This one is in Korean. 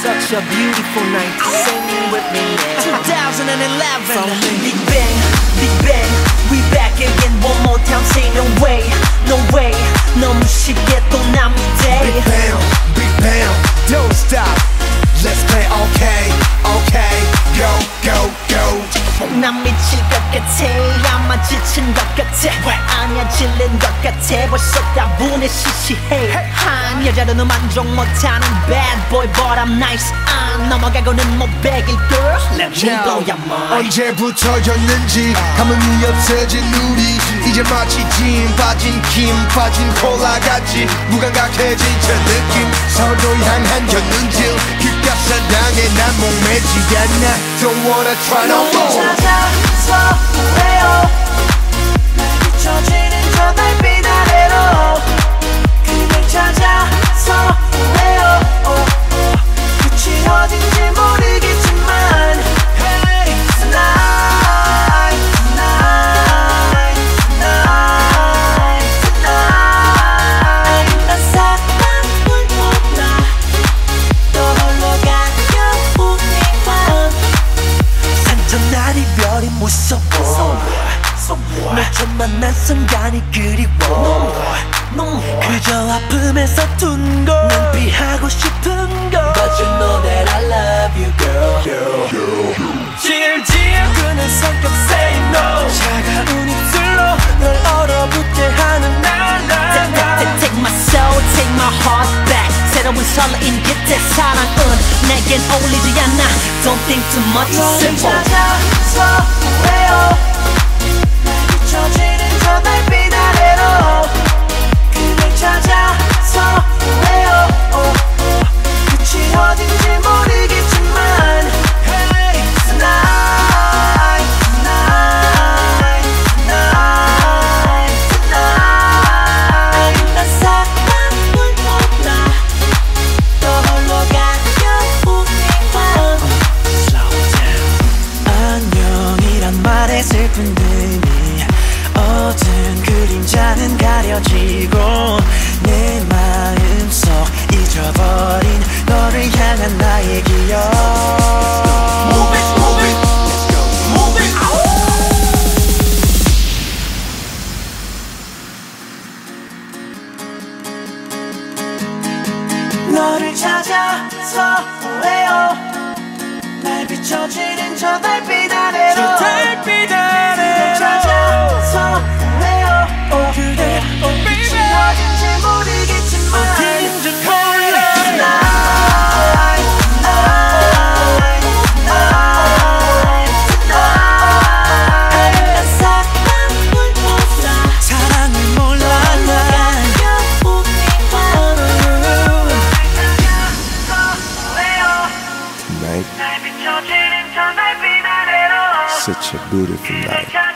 Such a beautiful night. Sing with me now. 2011. From Big Bang, Big Bang. We back again one more time. Say no way, no way. 너무 쉽게 지친 것 같아. 왜 아니야? 질린 것 같아. 벌써 다분해 시시해. 한 여자로는 만족 못하는 bad boy but I'm nice. 안 넘어가고는 못 베길 girl. Let me blow your mind. 언제부터였는지 감흥이 없어진 우리. 이제 마치 진 빠진 김 빠진 콜라 같이 무감각해진 저 느낌. 서로 향한 견눈질. 귓가 사랑에 난 목매지 않아 Don't wanna try no more. 찾아서 왜요 이별이 무서워 널 처음 만난 순간이 그리워 그저 아픔에서 둔거난 피하고 싶은 거 But you know that I love you girl 질질 끄는 성격 say no 차가운 입술로 널 얼어붙게 하는 날날 Take my soul, take my heart back 새로운 설레임 깃의 사랑은 내겐 어울리지 않아 Don't think too much, simple 슬픈 등이 어두운 그림자는 가려지고 내 마음속 잊어버린 너를 향한 나의 기억. Move it, move it, move it. 너를 찾아서 왜요. 날 비춰지는 저 달빛 such a beautiful night